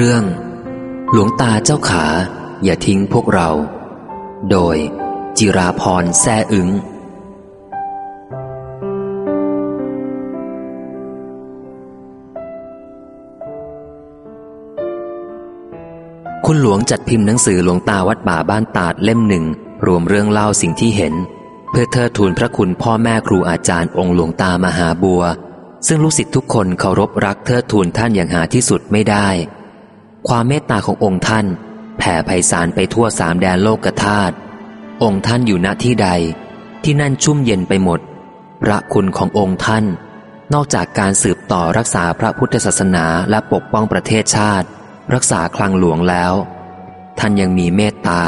เรื่อง หลวงตาเจ้าขา อย่าทิ้งพวกเรา โดย จิราพรแซ่อึง้ง คุณหลวงจัดพิมพ์หนังสือหลวงตาวัดป่าบ้านตาดเล่มหนึ่ง รวมเรื่องเล่าสิ่งที่เห็น เพื่อเทิดทูนพระคุณพ่อแม่ครูอาจารย์องค์หลวงตามหาบัวซึ่งลูกศิษย์ทุกคนเคารพรักเทิดทูนท่านอย่างหาที่สุดไม่ได้ ความเมตตาขององค์ท่าน แผ่ไพศาลไปทั่วสามแดนโลกธาตุองค์ท่านอยู่ณที่ใด ที่นั่นชุ่มเย็นไปหมด พระคุณขององค์ท่าน นอกจากการสืบต่อรักษาพระพุทธศาสนาและปกป้องประเทศชาติ รักษาคลังหลวงแล้ว ท่านยังมีเมตตา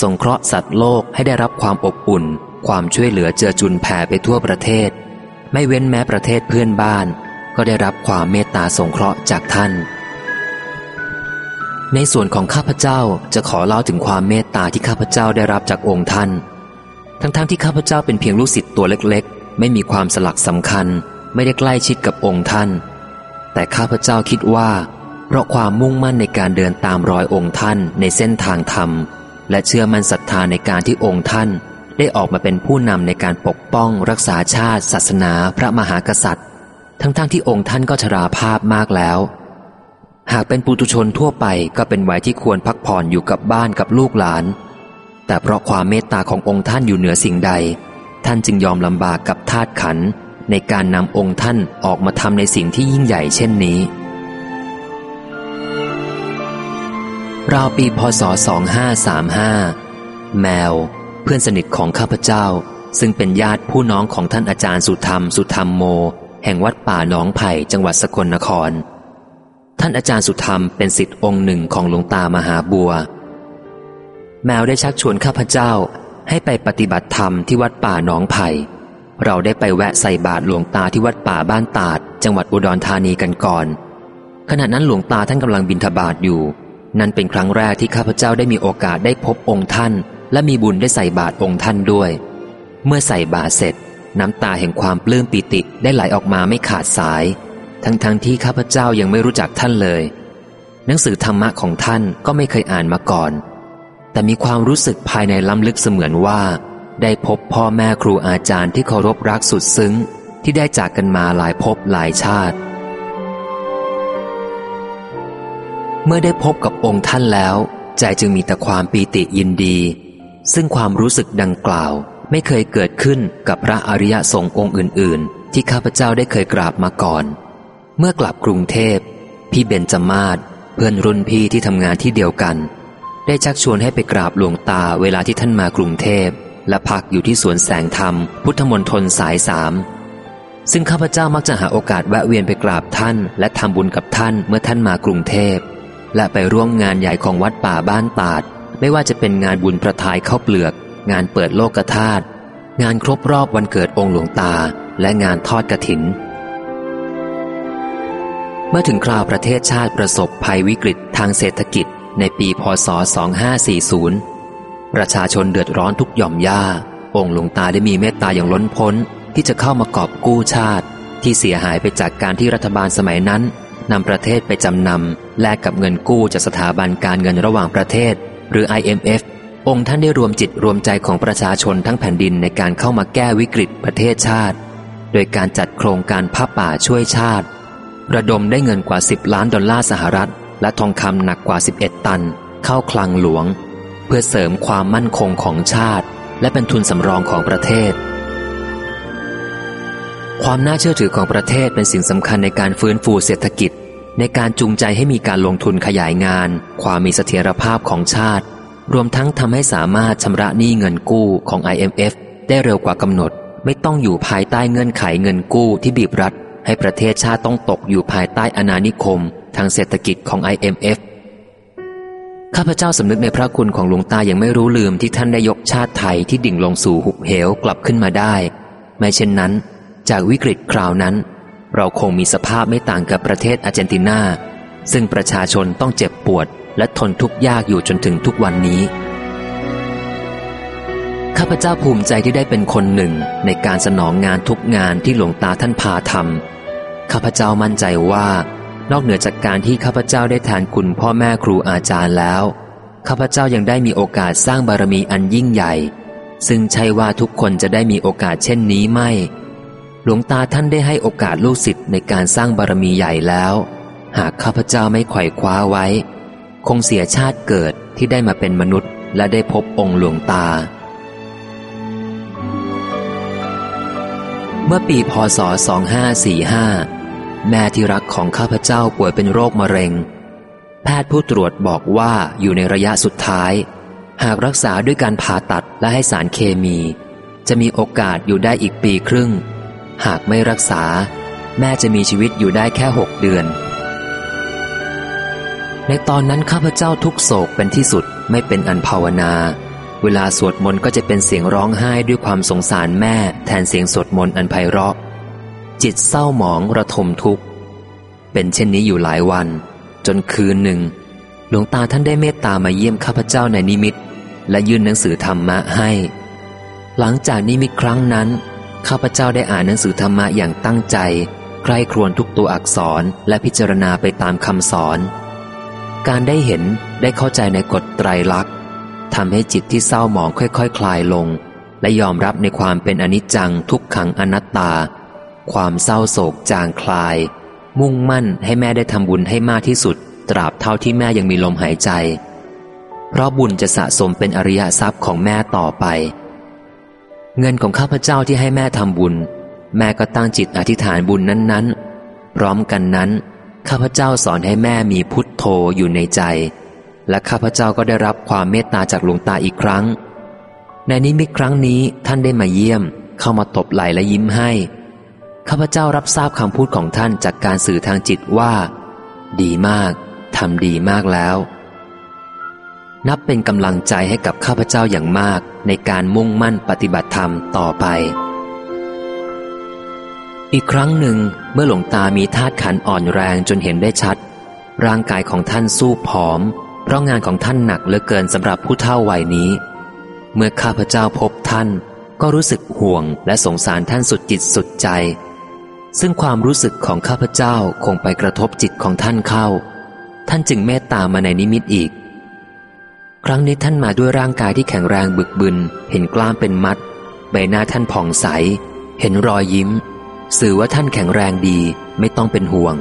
สงเคราะห์สัตว์โลกให้ได้รับความอบอุ่น ความช่วยเหลือเจือจุนแผ่ไปทั่วประเทศ ไม่เว้นแม้ประเทศเพื่อนบ้าน ก็ได้รับความเมตตาสงเคราะห์จากท่าน ในส่วนของข้าพเจ้าจะขอเล่าถึงความเมตตาที่ข้าพเจ้าได้รับจากองค์ท่าน ทั้งๆทที่ข้าพเจ้าเป็นเพียงลูกศิษย์ตัวเล็กๆ ไม่มีความสลักสำคัญ ไม่ได้ใกล้ชิดกับองค์ท่าน แต่ข้าพเจ้าคิดว่า เพราะความมุ่งมั่นในการเดินตามรอยองค์ท่านในเส้นทางธรรม และเชื่อมั่นศรัทธาในการที่องค์ท่าน ได้ออกมาเป็นผู้นำในการปกป้อง รักษาชาติ ศาสนา พระมหากษัตริย์ ทั้งๆทที่องค์ท่านก็ชราภาพมากแล้ว หากเป็นปุถุชนทั่วไปก็เป็นวัยที่ควรพักผ่อนอยู่กับบ้านกับลูกหลาน แต่เพราะความเมตตาขององค์ท่านอยู่เหนือสิ่งใด ท่านจึงยอมลำบากกับธาตุขันในการนำองค์ท่านออกมาทำในสิ่งที่ยิ่งใหญ่เช่นนี้ ราวปีพศ 2535 แมว เพื่อนสนิทของข้าพเจ้า ซึ่งเป็นญาติผู้น้องของท่านอาจารย์สุธรรม สุธรรมโม แห่งวัดป่าหนองไผ่จังหวัดสกลนคร ท่านอาจารย์สุธรรมเป็นสิทธิ์องค์หนึ่งของหลวงตามหาบัว แมวได้ชักชวนข้าพเจ้าให้ไปปฏิบัติธรรมที่วัดป่าหนองไผ่ เราได้ไปแวะใส่บาตรหลวงตาที่วัดป่าบ้านตาด จังหวัดอุดรธานีกันก่อน ขณะนั้นหลวงตาท่านกำลังบินทบาทอยู่ นั่นเป็นครั้งแรกที่ข้าพเจ้าได้มีโอกาสได้พบองค์ท่าน และมีบุญได้ใส่บาตรองค์ท่านด้วย เมื่อใส่บาตรเสร็จ น้ำตาแห่งความปลื้มปิติได้ไหลออกมาไม่ขาดสาย ทั้งๆทที่ข้าพเจ้ายังไม่รู้จักท่านเลย หนังสือธรรมะของท่านก็ไม่เคยอ่านมาก่อน แต่มีความรู้สึกภายในล้ำลึกเสมือนว่า ได้พบพ่อแม่ครูอาจารย์ที่เคารพรักสุดซึ้ง ที่ได้จากกันมาหลายภพหลายชาติ เมื่อได้พบกับองค์ท่านแล้ว ใจจึงมีแต่ความปีติยินดี ซึ่งความรู้สึกดังกล่าวไม่เคยเกิดขึ้นกับพระอริยสงฆ์องค์อื่น ๆ ที่ข้าพเจ้าได้เคยกราบมาก่อน เมื่อกลับกรุงเทพ พี่เบญจมาศเพื่อนรุ่นพี่ที่ทำงานที่เดียวกัน ได้ชักชวนให้ไปกราบหลวงตาเวลาที่ท่านมากรุงเทพ และพักอยู่ที่สวนแสงธรรม พุทธมณฑลสายสามซึ่งข้าพเจ้ามักจะหาโอกาสแวะเวียนไปกราบท่าน และทำบุญกับท่านเมื่อท่านมากรุงเทพ และไปร่วมงานใหญ่ของวัดป่าบ้านตาด ไม่ว่าจะเป็นงานบุญประทายเข้าเปลือก งานเปิดโลกธาตุงานครบรอบวันเกิดองค์หลวงตา และงานทอดกระถิน เมื่อถึงคราวประเทศชาติประสบภัยวิกฤตทางเศรษฐกิจในปีพศ 2540 ประชาชนเดือดร้อนทุกหย่อมย่า องค์หลวงตาได้มีเมตตาอย่างล้นพ้น ที่จะเข้ามากอบกู้ชาติ ที่เสียหายไปจากการที่รัฐบาลสมัยนั้นนำประเทศไปจำนำแลกกับเงินกู้จากสถาบันการเงินระหว่างประเทศ หรือ IMF องค์ท่านได้รวมจิตรวมใจของประชาชนทั้งแผ่นดินในการเข้ามาแก้วิกฤตประเทศชาติ โดยการจัดโครงการพับป่าช่วยชาติ ระดมได้เงินกว่า 10 ล้านดอลลาร์สหรัฐ และทองคำหนักกว่า 11 ตัน เข้าคลังหลวง เพื่อเสริมความมั่นคงของชาติ และเป็นทุนสำรองของประเทศ ความน่าเชื่อถือของประเทศเป็นสิ่งสำคัญในการฟื้นฟูเศรษฐกิจ ในการจูงใจให้มีการลงทุนขยายงาน ความมีเสถียรภาพของชาติ รวมทั้งทำให้สามารถชำระหนี้เงินกู้ของ IMF ได้เร็วกว่ากำหนด ไม่ต้องอยู่ภายใต้เงื่อนไขเงินกู้ที่บีบรัด ให้ประเทศชาติต้องตกอยู่ภายใต้อาณานิคม ทางเศรษฐกิจของ IMF ข้าพเจ้าสำนึกในพระคุณของหลวงตาอย่างไม่รู้ลืมที่ท่านได้ยกชาติไทยที่ดิ่งลงสู่หุบเหวกลับขึ้นมาได้ ไม่เช่นนั้น จากวิกฤตคราวนั้น เราคงมีสภาพไม่ต่างกับประเทศอาร์เจนตินา ซึ่งประชาชนต้องเจ็บปวด และทนทุกข์ยากอยู่จนถึงทุกวันนี้ ข้าพเจ้าภูมิใจที่ได้เป็นคนหนึ่งในการสนองงานทุกงานที่หลวงตาท่านพาทำ ข้าพเจ้ามั่นใจว่า นอกเหนือจากการที่ข้าพเจ้าได้ทานคุณพ่อแม่ครูอาจารย์แล้ว ข้าพเจ้ายังได้มีโอกาสสร้างบารมีอันยิ่งใหญ่ ซึ่งใช่ว่าทุกคนจะได้มีโอกาสเช่นนี้ไม่ หลวงตาท่านได้ให้โอกาสลูกศิษย์ในการสร้างบารมีใหญ่แล้ว หากข้าพเจ้าไม่ไขว่คว้าไว้ คงเสียชาติเกิดที่ได้มาเป็นมนุษย์ และได้พบองค์หลวงตาเมื่อปีพศ 2545 แม่ที่รักของข้าพเจ้าป่วยเป็นโรคมะเร็ง แพทย์ผู้ตรวจบอกว่าอยู่ในระยะสุดท้าย หากรักษาด้วยการผ่าตัดและให้สารเคมี จะมีโอกาสอยู่ได้อีกปีครึ่ง หากไม่รักษา แม่จะมีชีวิตอยู่ได้แค่หกเดือน ในตอนนั้นข้าพเจ้าทุกโศกเป็นที่สุดไม่เป็นอันภาวนา เวลาสวดมนต์ก็จะเป็นเสียงร้องไห้ด้วยความสงสารแม่แทนเสียงสวดมนต์อันไพเราะ จิตเศร้าหมองระทมทุกข์ เป็นเช่นนี้อยู่หลายวัน จนคืนหนึ่ง หลวงตาท่านได้เมตตามาเยี่ยมข้าพเจ้าในนิมิต และยื่นหนังสือธรรมะให้ หลังจากนิมิตครั้งนั้น ข้าพเจ้าได้อ่านหนังสือธรรมะอย่างตั้งใจ ใคร่ครวญทุกตัวอักษรและพิจารณาไปตามคำสอน การได้เห็นได้เข้าใจในกฎไตรลักษณ์ทำให้จิตที่เศร้าหมองค่อยๆคคลายลง และยอมรับในความเป็นอนิจจังทุกขังอนัตตา ความเศร้าโศกจางคลาย มุ่งมั่นให้แม่ได้ทำบุญให้มากที่สุด ตราบเท่าที่แม่ยังมีลมหายใจ เพราะบุญจะสะสมเป็นอริยทรัพย์ของแม่ต่อไป เงินของข้าพเจ้าที่ให้แม่ทำบุญ แม่ก็ตั้งจิตอธิษฐานบุญนั้นๆ พร้อมกันนั้น ข้าพเจ้าสอนให้แม่มีพุทโธอยู่ในใจ และข้าพเจ้าก็ได้รับความเมตตาจากหลวงตาอีกครั้ง ในนิมิตครั้งนี้ท่านได้มาเยี่ยม เข้ามาตบไหล่และยิ้มให้ ข้าพเจ้ารับทราบคำพูดของท่านจากการสื่อทางจิตว่า ดีมาก ทำดีมากแล้ว นับเป็นกำลังใจให้กับข้าพเจ้าอย่างมากในการมุ่งมั่นปฏิบัติธรรมต่อไป อีกครั้งหนึ่งเมื่อหลวงตามีธาตุขันอ่อนแรงจนเห็นได้ชัด ร่างกายของท่านสู้ผอม เพราะงานของท่านหนักเหลือเกินสำหรับผู้เฒ่าวัยนี้ เมื่อข้าพเจ้าพบท่าน ก็รู้สึกห่วงและสงสารท่านสุดจิตสุดใจ ซึ่งความรู้สึกของข้าพเจ้าคงไปกระทบจิตของท่านเข้า ท่านจึงเมตตามาในนิมิตอีก ครั้งนี้ท่านมาด้วยร่างกายที่แข็งแรงบึกบึน เห็นกล้ามเป็นมัด ใบหน้าท่านผ่องใส เห็นรอยยิ้ม สื่อว่าท่านแข็งแรงดีไม่ต้องเป็นห่วง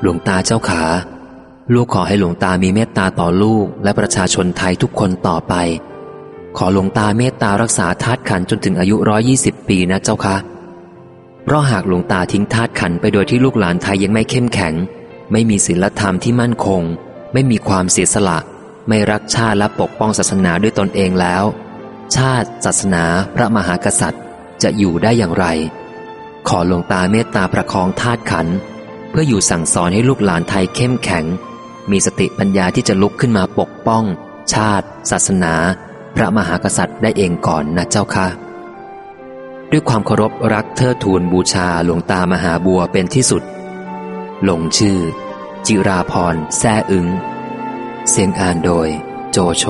หลวงตาเจ้าขา ลูกขอให้หลวงตามีเมตตาต่อลูกและประชาชนไทยทุกคนต่อไป ขอหลวงตาเมตตารักษาธาตุขันจนถึงอายุร้อยี่สิบปีนะเจ้าคะ เพราะหากหลวงตาทิ้งธาตุขันไปโดยที่ลูกหลานไทยยังไม่เข้มแข็ง ไม่มีศีลธรรมที่มั่นคง ไม่มีความเสียสละ ไม่รักชาติและปกป้องศาสนาด้วยตนเองแล้ว ชาติ ศาสนาพระมหากษัตริย์จะอยู่ได้อย่างไร ขอหลวงตาเมตตาประคองธาตุขัน เพื่ออยู่สั่งสอนให้ลูกหลานไทยเข้มแข็ง มีสติปัญญาที่จะลุกขึ้นมาปกป้อง ชาติ ศาสนา พระมหากษัตริย์ได้เองก่อนนะเจ้าค่ะด้วยความเคารพรัก เทิดทูลบูชาหลวงตามหาบัวเป็นที่สุด ลงชื่อ จิราพรแซ่อึ้ง เสียงอ่านโดย โจโฉ